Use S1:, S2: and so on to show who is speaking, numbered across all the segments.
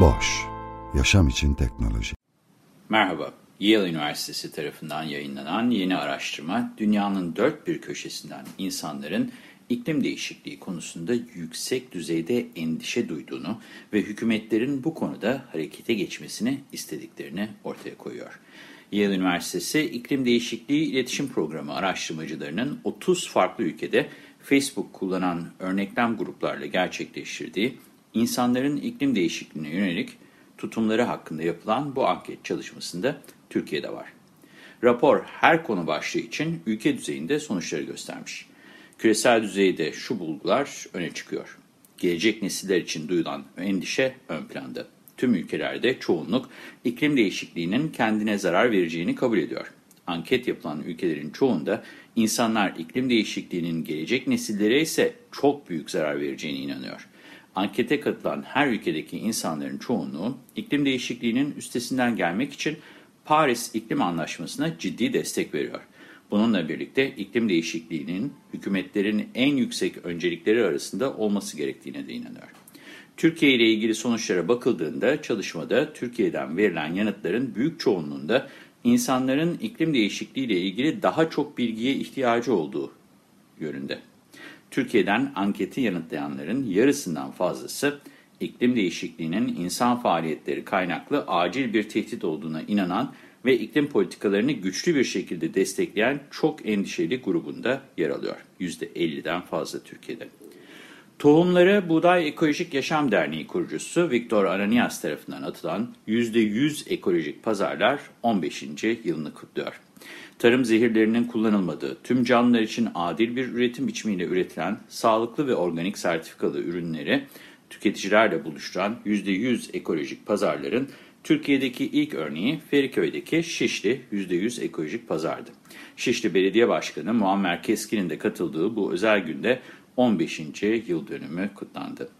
S1: Boş, yaşam için teknoloji.
S2: Merhaba, Yale Üniversitesi tarafından yayınlanan yeni araştırma, dünyanın dört bir köşesinden insanların iklim değişikliği konusunda yüksek düzeyde endişe duyduğunu ve hükümetlerin bu konuda harekete geçmesini istediklerini ortaya koyuyor. Yale Üniversitesi İklim Değişikliği İletişim Programı araştırmacılarının 30 farklı ülkede Facebook kullanan örneklem gruplarla gerçekleştirdiği insanların iklim değişikliğine yönelik tutumları hakkında yapılan bu anket çalışmasında Türkiye'de var. Rapor her konu başlığı için ülke düzeyinde sonuçları göstermiş. Küresel düzeyde şu bulgular öne çıkıyor. Gelecek nesiller için duyulan endişe ön planda. Tüm ülkelerde çoğunluk iklim değişikliğinin kendine zarar vereceğini kabul ediyor. Anket yapılan ülkelerin çoğunda insanlar iklim değişikliğinin gelecek nesillere ise çok büyük zarar vereceğine inanıyor. Ankete katılan her ülkedeki insanların çoğunluğu iklim değişikliğinin üstesinden gelmek için Paris İklim Anlaşması'na ciddi destek veriyor. Bununla birlikte iklim değişikliğinin hükümetlerin en yüksek öncelikleri arasında olması gerektiğine de inanıyor. Türkiye ile ilgili sonuçlara bakıldığında çalışmada Türkiye'den verilen yanıtların büyük çoğunluğunda insanların iklim değişikliği ile ilgili daha çok bilgiye ihtiyacı olduğu yönünde. Türkiye'den anketi yanıtlayanların yarısından fazlası iklim değişikliğinin insan faaliyetleri kaynaklı acil bir tehdit olduğuna inanan ve iklim politikalarını güçlü bir şekilde destekleyen çok endişeli grubunda yer alıyor. %50'den fazla Türkiye'de. Tohumları Buğday Ekolojik Yaşam Derneği kurucusu Viktor Ananias tarafından atılan %100 ekolojik pazarlar 15. yılını kutluyor. Tarım zehirlerinin kullanılmadığı, tüm canlılar için adil bir üretim biçimiyle üretilen sağlıklı ve organik sertifikalı ürünleri tüketicilerle buluşturan %100 ekolojik pazarların Türkiye'deki ilk örneği Feriköy'deki Şişli %100 ekolojik pazardı. Şişli Belediye Başkanı Muammer Keskin'in de katıldığı bu özel günde 15. yıl dönümü kutlandı.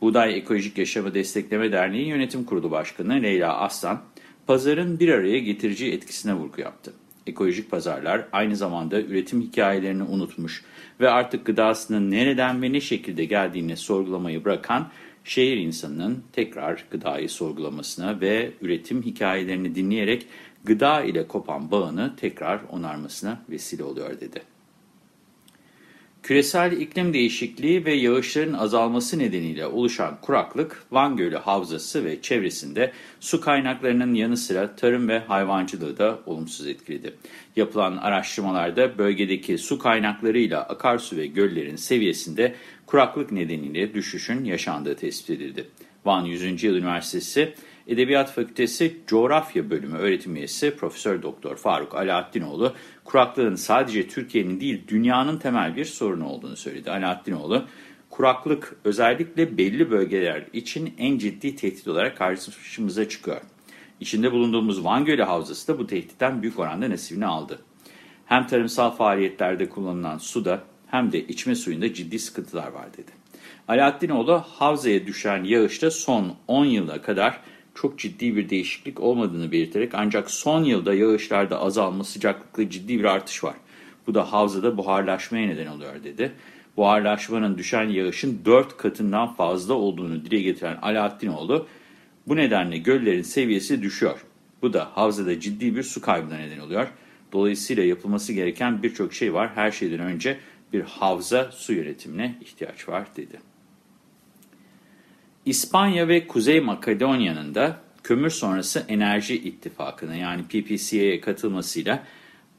S2: Buğday Ekolojik Yaşamı Destekleme Derneği Yönetim Kurulu Başkanı Leyla Aslan, pazarın bir araya getirici etkisine vurgu yaptı. Ekolojik pazarlar aynı zamanda üretim hikayelerini unutmuş ve artık gıdasının nereden ve ne şekilde geldiğini sorgulamayı bırakan şehir insanının tekrar gıdayı sorgulamasına ve üretim hikayelerini dinleyerek gıda ile kopan bağını tekrar onarmasına vesile oluyor dedi. Küresel iklim değişikliği ve yağışların azalması nedeniyle oluşan kuraklık, Van Gölü Havzası ve çevresinde su kaynaklarının yanı sıra tarım ve hayvancılığı da olumsuz etkiledi. Yapılan araştırmalarda bölgedeki su kaynaklarıyla akarsu ve göllerin seviyesinde kuraklık nedeniyle düşüşün yaşandığı tespit edildi. Van 100. Yıl Üniversitesi Edebiyat Fakültesi Coğrafya Bölümü öğretim üyesi Profesör Doktor Faruk Alaaddinoğlu, kuraklığın sadece Türkiye'nin değil dünyanın temel bir sorunu olduğunu söyledi. Alaaddinoğlu, kuraklık özellikle belli bölgeler için en ciddi tehdit olarak karşımıza çıkıyor. İçinde bulunduğumuz Van Gölü Havzası da bu tehditten büyük oranda nasibini aldı. Hem tarımsal faaliyetlerde kullanılan suda hem de içme suyunda ciddi sıkıntılar var dedi. Alaaddinoğlu havzaya düşen yağışta son 10 yıla kadar çok ciddi bir değişiklik olmadığını belirterek ancak son yılda yağışlarda azalma sıcaklıkta ciddi bir artış var. Bu da havzada buharlaşmaya neden oluyor dedi. Buharlaşmanın düşen yağışın 4 katından fazla olduğunu dile getiren Alaaddinoğlu bu nedenle göllerin seviyesi düşüyor. Bu da havzada ciddi bir su kaybına neden oluyor. Dolayısıyla yapılması gereken birçok şey var. Her şeyden önce bir havza su yönetimine ihtiyaç var dedi. İspanya ve Kuzey Makedonya'nın da kömür sonrası enerji ittifakına yani PPCA'ya katılmasıyla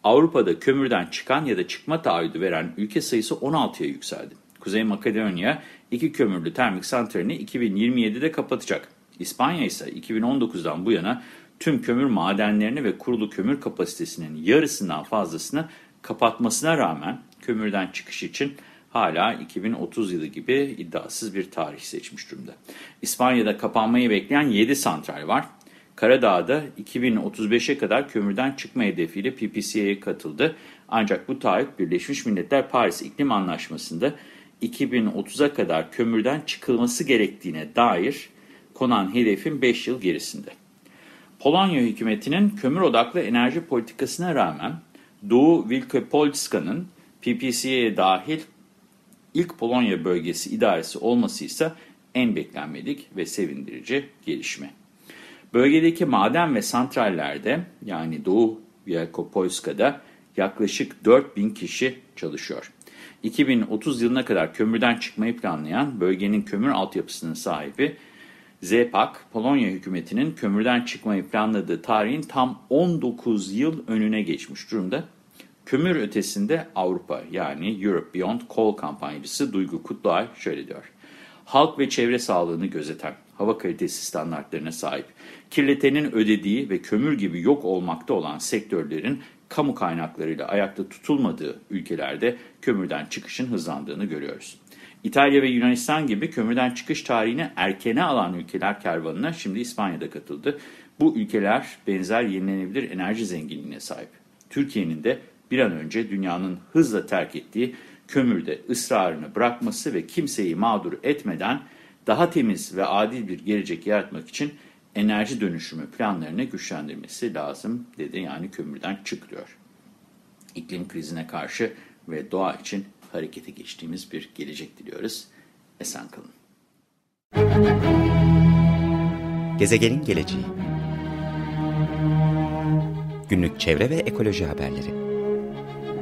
S2: Avrupa'da kömürden çıkan ya da çıkma taahhüdü veren ülke sayısı 16'ya yükseldi. Kuzey Makedonya iki kömürlü termik santralini 2027'de kapatacak. İspanya ise 2019'dan bu yana tüm kömür madenlerini ve kurulu kömür kapasitesinin yarısından fazlasını kapatmasına rağmen kömürden çıkış için hala 2030 yılı gibi iddiasız bir tarih seçmiş durumda. İspanya'da kapanmayı bekleyen 7 santral var. Karadağ'da 2035'e kadar kömürden çıkma hedefiyle PPCA'ya katıldı. Ancak bu taahhüt Birleşmiş Milletler Paris İklim Anlaşması'nda 2030'a kadar kömürden çıkılması gerektiğine dair konan hedefin 5 yıl gerisinde. Polonya hükümetinin kömür odaklı enerji politikasına rağmen Doğu Wielkopolska'nın PPCA'ya dahil ilk Polonya bölgesi idaresi olması ise en beklenmedik ve sevindirici gelişme. Bölgedeki maden ve santrallerde yani Doğu Wielkopolska'da yaklaşık 4000 kişi çalışıyor. 2030 yılına kadar kömürden çıkmayı planlayan bölgenin kömür altyapısının sahibi ZEPAK, Polonya hükümetinin kömürden çıkmayı planladığı tarihin tam 19 yıl önüne geçmiş durumda. Kömür ötesinde Avrupa yani Europe Beyond Coal kampanyacısı Duygu Kutluay şöyle diyor. Halk ve çevre sağlığını gözeten, hava kalitesi standartlarına sahip, kirletenin ödediği ve kömür gibi yok olmakta olan sektörlerin kamu kaynaklarıyla ayakta tutulmadığı ülkelerde kömürden çıkışın hızlandığını görüyoruz. İtalya ve Yunanistan gibi kömürden çıkış tarihini erkene alan ülkeler kervanına şimdi İspanya'da katıldı. Bu ülkeler benzer yenilenebilir enerji zenginliğine sahip. Türkiye'nin de bir an önce dünyanın hızla terk ettiği kömürde ısrarını bırakması ve kimseyi mağdur etmeden daha temiz ve adil bir gelecek yaratmak için enerji dönüşümü planlarını güçlendirmesi lazım dedi. Yani kömürden çıkıyor. İklim krizine karşı ve doğa için harekete geçtiğimiz bir gelecek diliyoruz. Esen kalın.
S3: Gezegenin geleceği Günlük çevre ve ekoloji haberleri